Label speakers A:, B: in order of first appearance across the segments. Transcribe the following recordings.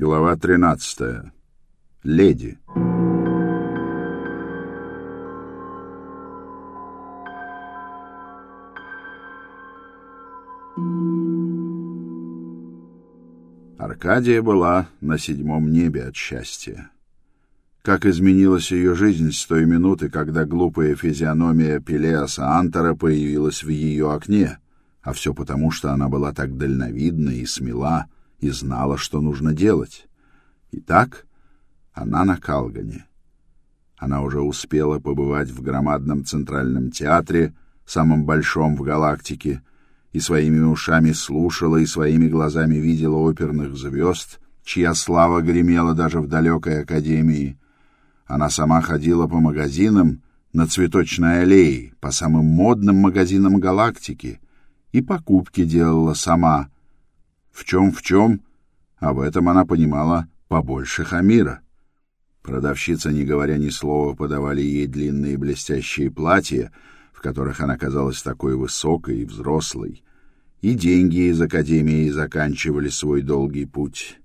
A: Глава 13. Леди. Аркадия была на седьмом небе от счастья. Как изменилась ее жизнь с той минуты, когда глупая физиономия Пелеаса Антера появилась в ее окне, а все потому, что она была так дальновидна и смела, и знала, что нужно делать. Итак, она на Калгане. Она уже успела побывать в громадном центральном театре, самом большом в галактике, и своими ушами слушала и своими глазами видела оперных звезд, чья слава гремела даже в далекой академии. Она сама ходила по магазинам на цветочной аллее, по самым модным магазинам галактики, и покупки делала сама. В чем в чем, а в этом она понимала побольше Хамира. Продавщица, не говоря ни слова, подавали ей длинные блестящие платья, в которых она казалась такой высокой и взрослой, и деньги из академии заканчивали свой долгий путь.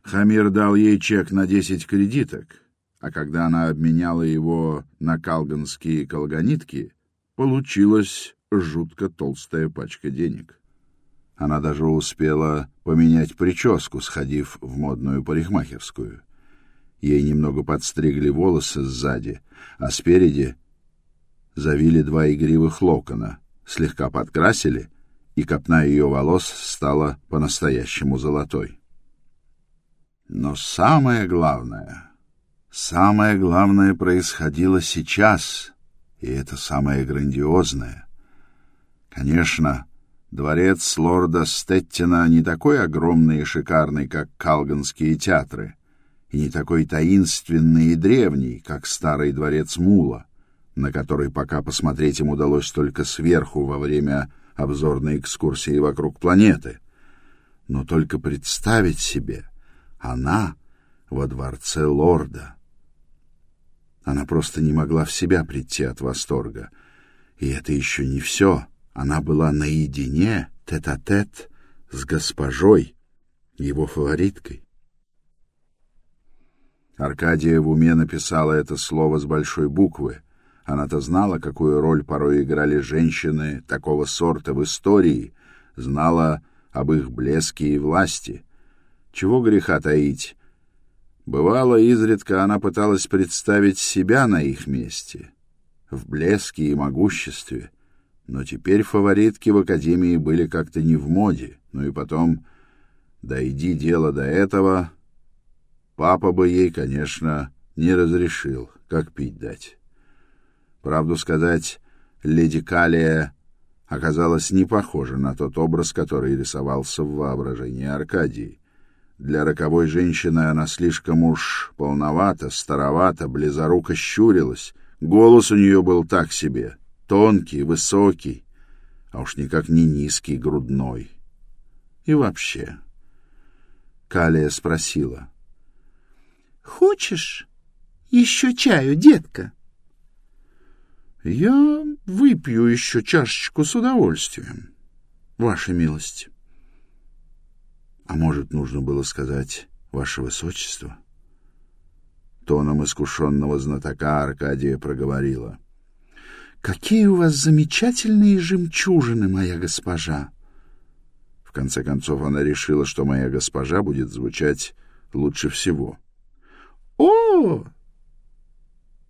A: Хамир дал ей чек на десять кредиток, а когда она обменяла его на калганские колганитки, получилась жутко толстая пачка денег. Она даже успела поменять прическу, сходив в модную парикмахерскую. Ей немного подстригли волосы сзади, а спереди завили два игривых локона, слегка подкрасили, и копна ее волос стала по-настоящему золотой. Но самое главное, самое главное происходило сейчас, и это самое грандиозное. Конечно, дворец лорда Стеттина не такой огромный и шикарный, как калганские театры, и не такой таинственный и древний, как старый дворец Мула, на который пока посмотреть им удалось только сверху во время обзорной экскурсии вокруг планеты. Но только представить себе, она во дворце лорда. Она просто не могла в себя прийти от восторга. И это еще не все. Она была наедине, тет-а-тет, -тет, с госпожой, его фавориткой. Аркадия в уме написала это слово с большой буквы. Она-то знала, какую роль порой играли женщины такого сорта в истории, знала об их блеске и власти. Чего греха таить? Бывало, изредка она пыталась представить себя на их месте, в блеске и могуществе, но теперь фаворитки в Академии были как-то не в моде. Ну и потом, дойди дело до этого, папа бы ей, конечно, не разрешил, как пить дать. Правду сказать, леди Калия оказалась не похожа на тот образ, который рисовался в воображении Аркадии. Для роковой женщины она слишком уж полновата, старовата, близоруко щурилась. Голос у нее был так себе, тонкий, высокий, а уж никак не низкий, грудной. И вообще... Калия спросила. — Хочешь еще чаю, детка? — Я выпью еще чашечку с удовольствием, ваша милость. — А может, нужно было сказать «Ваше Высочество»? Тоном искушенного знатока Аркадия проговорила. — Какие у вас замечательные жемчужины, моя госпожа! В конце концов она решила, что моя госпожа будет звучать лучше всего. О!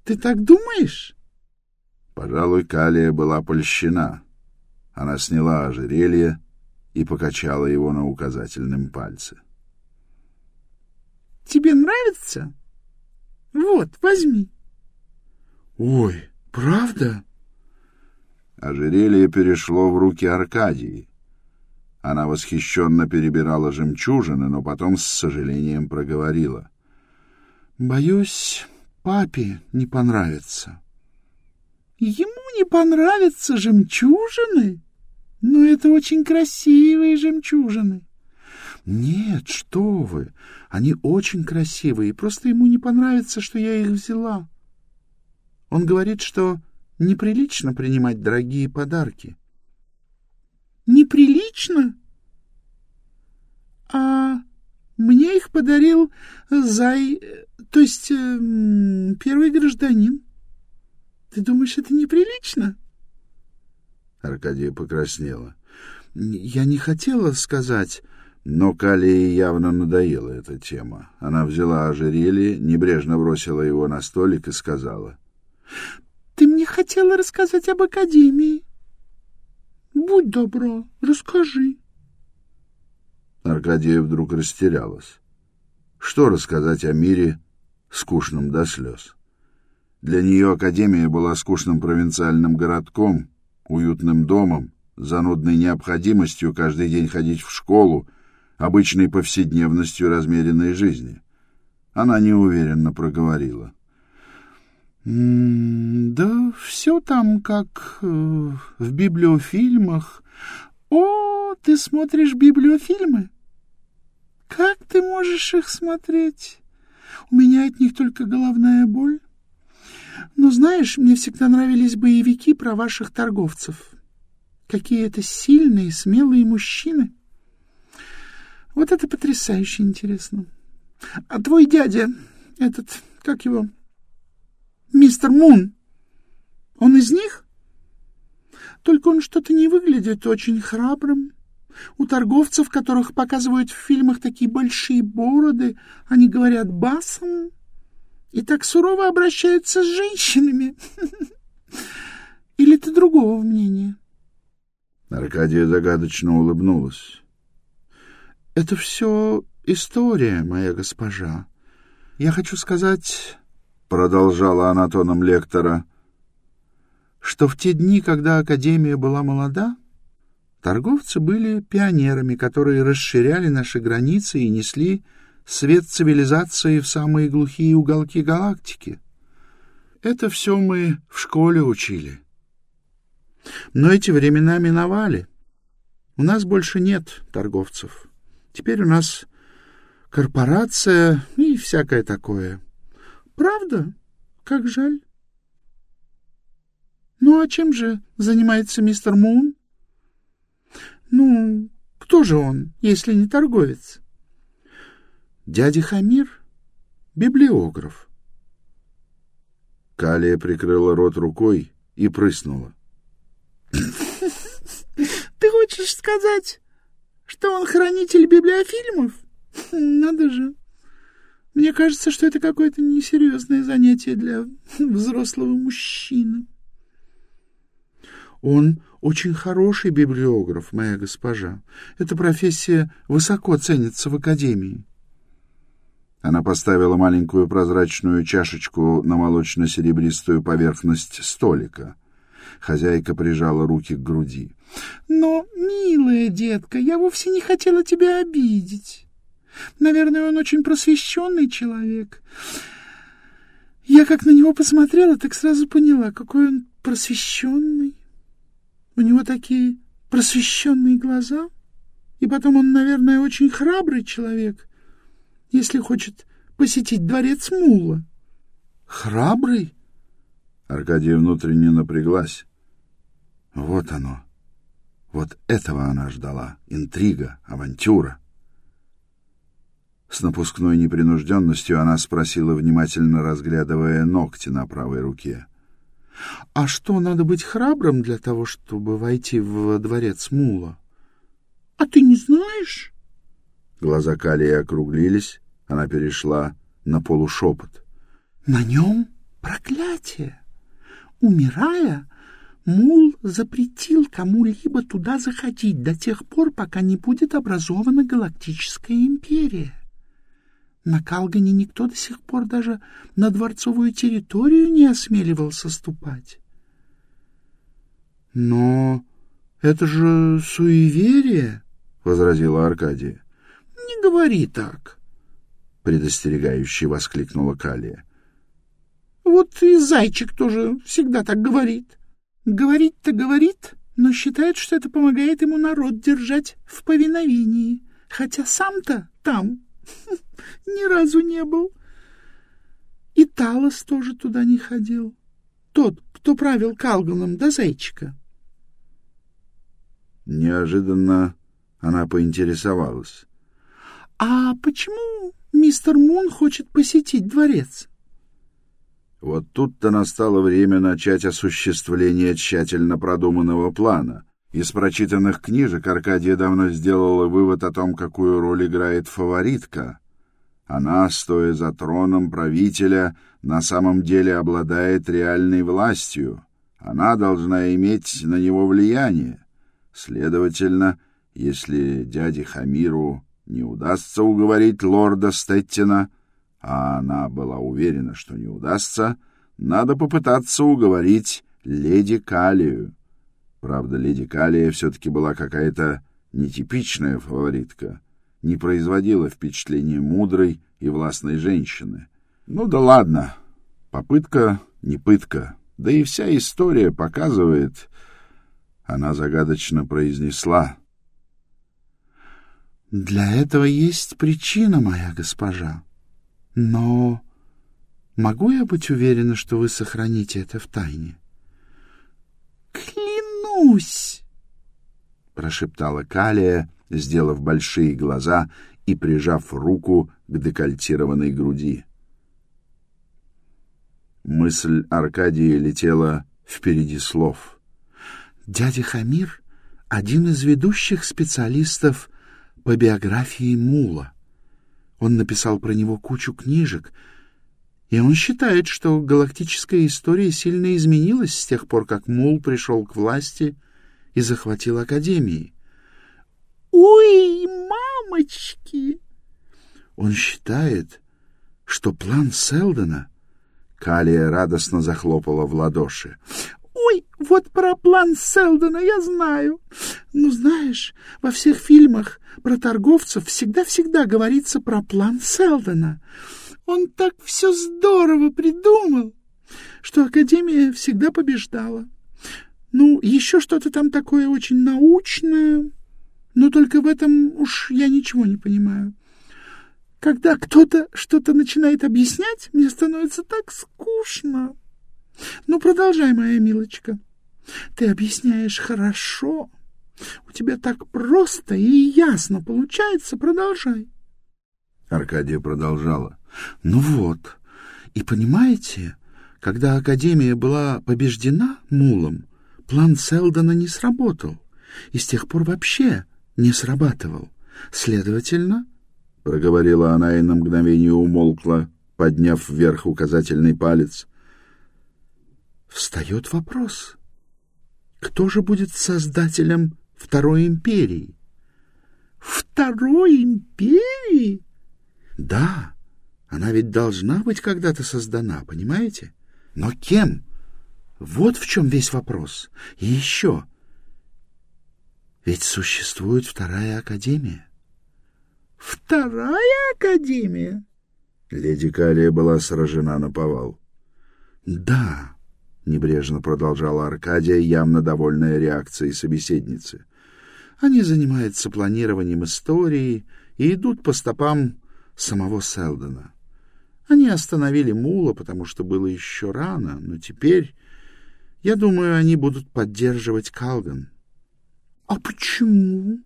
A: Ты так думаешь? Пожалуй, Калия была польщена. Она сняла ожерелье и покачала его на указательном пальце. Тебе нравится? Вот, возьми. Ой, правда? Ожерелье перешло в руки Аркадии. Она восхищенно перебирала жемчужины, но потом с сожалением проговорила. — Боюсь, папе не понравится. — Ему не понравятся жемчужины? Но это очень красивые жемчужины. — Нет, что вы, они очень красивые, просто ему не понравится, что я их взяла. Он говорит, что неприлично принимать дорогие подарки. Неприлично? А
B: Мне их подарил Зай, то есть э, первый гражданин. Ты думаешь, это неприлично?
A: Аркадия покраснела.
B: Я не хотела сказать...
A: Но Калии явно надоела эта тема. Она взяла ожерелье, небрежно бросила его на столик и сказала.
B: — хотела рассказать об Академии. Будь добра, расскажи.
A: Аркадия вдруг растерялась. Что рассказать о мире, скучном до слез? Для нее Академия была скучным провинциальным городком, уютным домом, занудной необходимостью каждый день ходить в школу, обычной повседневностью размеренной жизни. Она неуверенно проговорила.
B: «Да все там как э, в библиофильмах. О, ты смотришь библиофильмы? Как ты можешь их смотреть? У меня от них только головная боль. Но знаешь, мне всегда нравились боевики про ваших торговцев. Какие это сильные, смелые мужчины. Вот это потрясающе интересно. А твой дядя, этот, как его, мистер Мун, он из них? Только он что-то не выглядит очень храбрым. У торговцев, которых показывают в фильмах такие большие бороды, они говорят басом и так сурово обращаются с женщинами. Или ты другого мнения?
A: Аркадия загадочно улыбнулась.
B: Это все история, моя госпожа. Я хочу сказать, продолжала она тоном лектора, что в те дни, когда Академия была молода, торговцы были пионерами, которые расширяли наши границы и несли свет цивилизации в самые глухие уголки галактики. Это все мы в школе учили. Но эти времена миновали. У нас больше нет торговцев. Теперь у нас корпорация и всякое такое. Правда? Как жаль. Ну, а чем же занимается мистер Мун? Ну, кто же он, если не торговец? Дядя Хамир — библиограф.
A: Калия прикрыла рот рукой и прыснула.
B: — Ты хочешь сказать, что он хранитель библиофильмов? Надо же. Мне кажется, что это какое-то несерьезное занятие для взрослого мужчины. Он очень хороший библиограф, моя госпожа. Эта профессия высоко ценится в академии.
A: Она поставила маленькую прозрачную чашечку на молочно-серебристую поверхность столика. Хозяйка прижала руки к груди.
B: Но, милая детка, я вовсе не хотела тебя обидеть. Наверное, он очень просвещенный человек. Я как на него посмотрела, так сразу поняла, какой он просвещенный. У него такие просвещенные глаза. И потом он, наверное, очень храбрый человек, если хочет посетить дворец Мула.
A: Храбрый? Аркадия внутренне напряглась. Вот оно. Вот этого она ждала. Интрига, авантюра. С напускной непринужденностью она спросила, внимательно разглядывая ногти на правой руке.
B: — А что, надо быть храбрым для того, чтобы войти в дворец Мула? — А ты не знаешь?
A: Глаза Калии округлились, она перешла на полушепот.
B: — На нем проклятие. Умирая, Мул запретил кому-либо туда заходить до тех пор, пока не будет образована Галактическая империя. На Калгане никто до сих пор даже на дворцовую территорию не осмеливался ступать. — Но это же суеверие, — возразила Аркадия. — Не говори так, — предостерегающе воскликнула Калия. — Вот и зайчик тоже всегда так говорит. Говорит-то говорит, но считает, что это помогает ему народ держать в повиновении, хотя сам-то там ни разу не был. И Талос тоже туда не ходил. Тот, кто правил Калганом до зайчика.
A: Неожиданно она поинтересовалась.
B: А почему мистер Мун хочет посетить дворец?
A: Вот тут-то настало время начать осуществление тщательно продуманного плана. Из прочитанных книжек Аркадия давно сделала вывод о том, какую роль играет фаворитка. Она, стоя за троном правителя, на самом деле обладает реальной властью. Она должна иметь на него влияние. Следовательно, если дяде Хамиру не удастся уговорить лорда Стеттина, а она была уверена, что не удастся, надо попытаться уговорить леди Калию. Правда, леди Калия все-таки была какая-то нетипичная фаворитка, не производила впечатления мудрой и властной женщины. Ну да ладно, попытка не пытка, да и вся история показывает... Она загадочно произнесла.
B: «Для этого есть причина, моя госпожа. Но могу я быть уверена, что вы сохраните это в тайне? Клянусь, прошептала Калия, сделав большие глаза и прижав руку к декольтированной груди. Мысль Аркадии летела впереди слов. Дядя Хамир — один из ведущих специалистов по биографии Мула. Он написал про него кучу книжек, и он считает, что галактическая история сильно изменилась с тех пор, как Мул пришел к власти и захватил Академии. «Ой, мамочки!» Он считает, что план Селдона... Калия радостно захлопала в ладоши. «Ой, вот про план Селдона я знаю. Ну, знаешь, во всех фильмах про торговцев всегда-всегда говорится про план Селдона. Он так все здорово придумал, что Академия всегда побеждала. Ну, еще что-то там такое очень научное, но только в этом уж я ничего не понимаю. Когда кто-то что-то начинает объяснять, мне становится так скучно. Ну, продолжай, моя милочка. Ты объясняешь хорошо. У тебя так просто и ясно получается. Продолжай.
A: Аркадия продолжала.
B: Ну вот. И понимаете, когда Академия была побеждена Мулом, план Селдона не сработал. И с тех пор вообще не срабатывал. Следовательно, — проговорила она и на мгновение умолкла, подняв вверх указательный палец, — встает вопрос. Кто же будет создателем Второй империи. Второй империи? Да, она ведь должна быть когда-то создана, понимаете? Но кем? Вот в чем весь вопрос. И еще. Ведь существует Вторая Академия. Вторая Академия?
A: Леди Калия была сражена на повал.
B: Да, — небрежно продолжала Аркадия, явно довольная реакцией собеседницы. Они занимаются планированием истории и идут по стопам самого Селдона. Они остановили Мула, потому что было еще рано, но теперь, я думаю, они будут поддерживать Калган. — А почему?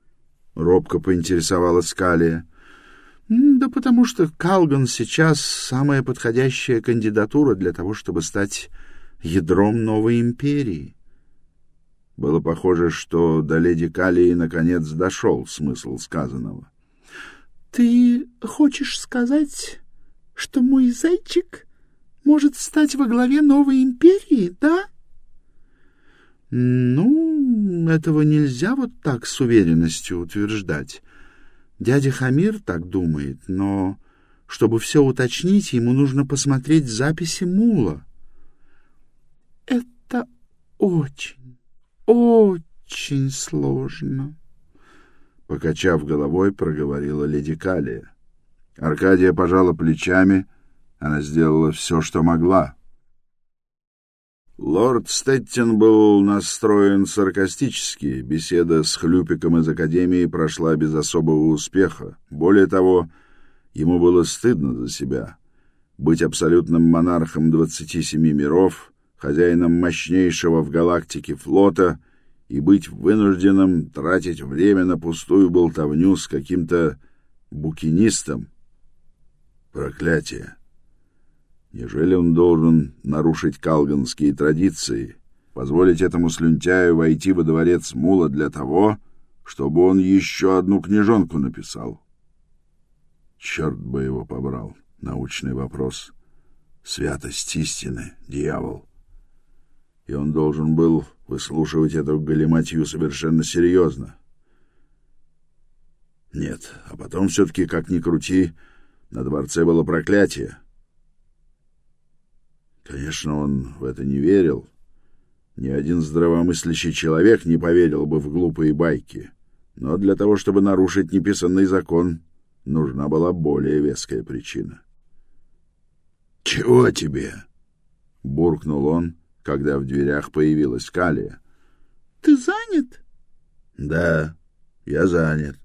B: — робко поинтересовалась Калия. — Да потому что Калган сейчас самая подходящая кандидатура для того, чтобы стать ядром новой империи.
A: Было похоже, что до леди Калии наконец дошел смысл сказанного.
B: — Ты хочешь сказать, что мой зайчик может стать во главе новой империи, да? — Ну, этого нельзя вот так с уверенностью утверждать. Дядя Хамир так думает, но, чтобы все уточнить, ему нужно посмотреть записи Мула. — Это очень очень сложно.
A: Покачав головой, проговорила леди Калия. Аркадия пожала плечами. Она сделала все, что могла. Лорд Стеттин был настроен саркастически. Беседа с Хлюпиком из Академии прошла без особого успеха. Более того, ему было стыдно за себя. Быть абсолютным монархом двадцати семи миров — хозяином мощнейшего в галактике флота и быть вынужденным тратить время на пустую болтовню с каким-то букинистом? Проклятие! Неужели он должен нарушить калганские традиции, позволить этому слюнтяю войти во дворец Мула для того, чтобы он еще одну книжонку написал? Черт бы его побрал! Научный вопрос. Святость истины, дьявол. И он должен был выслушивать эту галиматью совершенно серьезно. Нет, а потом все-таки, как ни крути, на дворце было проклятие. Конечно, он в это не верил. Ни один здравомыслящий человек не поверил бы в глупые байки. Но для того, чтобы нарушить неписанный закон, нужна была более веская причина. «Чего тебе?» — буркнул он, когда в дверях появилась Калия.
B: «Ты занят?»
A: «Да, я занят».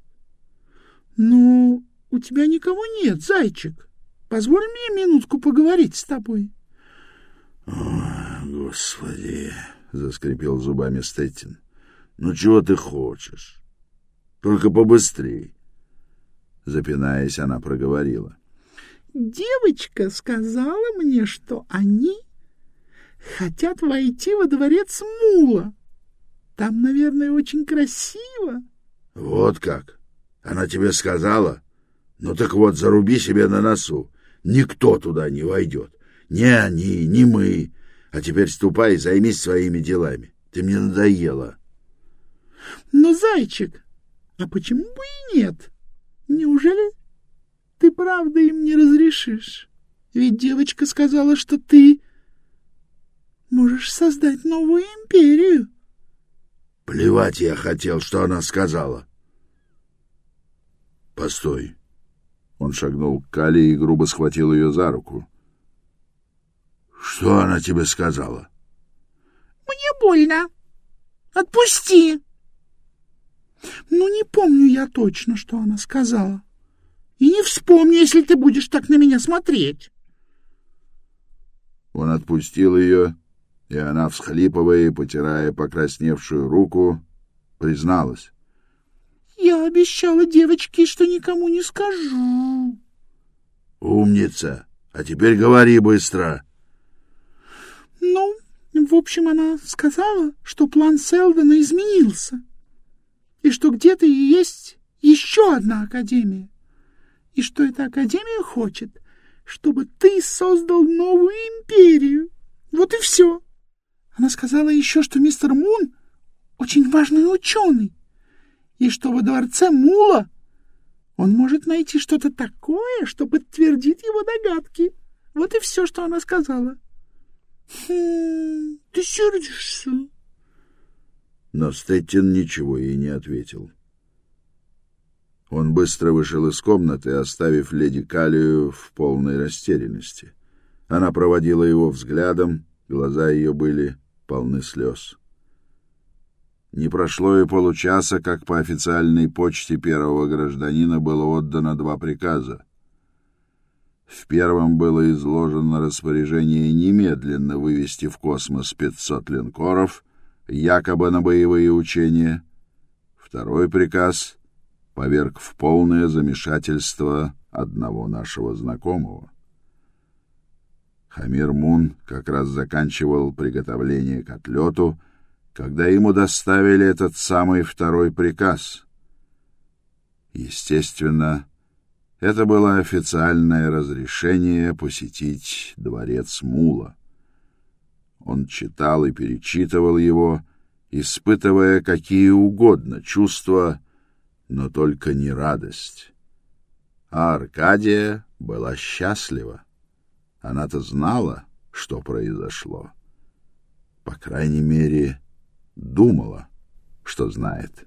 B: «Ну, у тебя никого нет, зайчик. Позволь мне минутку поговорить с тобой».
A: «О, Господи!» — заскрипел зубами Стеттин. «Ну, чего ты хочешь? Только побыстрей!» Запинаясь, она проговорила.
B: «Девочка сказала мне, что они хотят войти во дворец Мула. Там, наверное, очень красиво».
A: «Вот как!» Она тебе сказала? Ну так вот, заруби себе на носу. Никто туда не войдет. Ни они, ни мы. А теперь ступай и займись своими делами. Ты мне надоела.
B: Но, зайчик, а почему бы и нет? Неужели ты правда им не разрешишь? Ведь девочка сказала, что ты можешь создать новую империю.
A: Плевать я хотел, что она сказала. Постой. Он шагнул к Кали и грубо схватил ее за руку. Что она тебе сказала?
B: Мне больно. Отпусти. Ну, не помню я точно, что она сказала. И не вспомню, если ты будешь так на меня смотреть.
A: Он отпустил ее, и она, всхлипывая и потирая покрасневшую руку, призналась.
B: Я обещала девочке, что никому не скажу.
A: Умница. А теперь говори быстро.
B: Ну, в общем, она сказала, что план Селдона изменился. И что где-то есть еще одна академия. И что эта академия хочет, чтобы ты создал новую империю. Вот и все. Она сказала еще, что мистер Мун очень важный ученый и что во дворце Мула он может найти что-то такое, что подтвердит его догадки. Вот и все, что она сказала. Ты сердишься?
A: Но Стеттин ничего ей не ответил. Он быстро вышел из комнаты, оставив леди Калию в полной растерянности. Она проводила его взглядом, глаза ее были полны слез. Не прошло и получаса, как по официальной почте первого гражданина было отдано два приказа. В первом было изложено распоряжение немедленно вывести в космос 500 линкоров, якобы на боевые учения. Второй приказ поверг в полное замешательство одного нашего знакомого. Хамир Мун как раз заканчивал приготовление к отлету, когда ему доставили этот самый второй приказ. Естественно, это было официальное разрешение посетить дворец Мула. Он читал и перечитывал его, испытывая какие угодно чувства, но только не радость. А Аркадия была счастлива. Она-то знала, что произошло. По крайней мере, думала, что знает.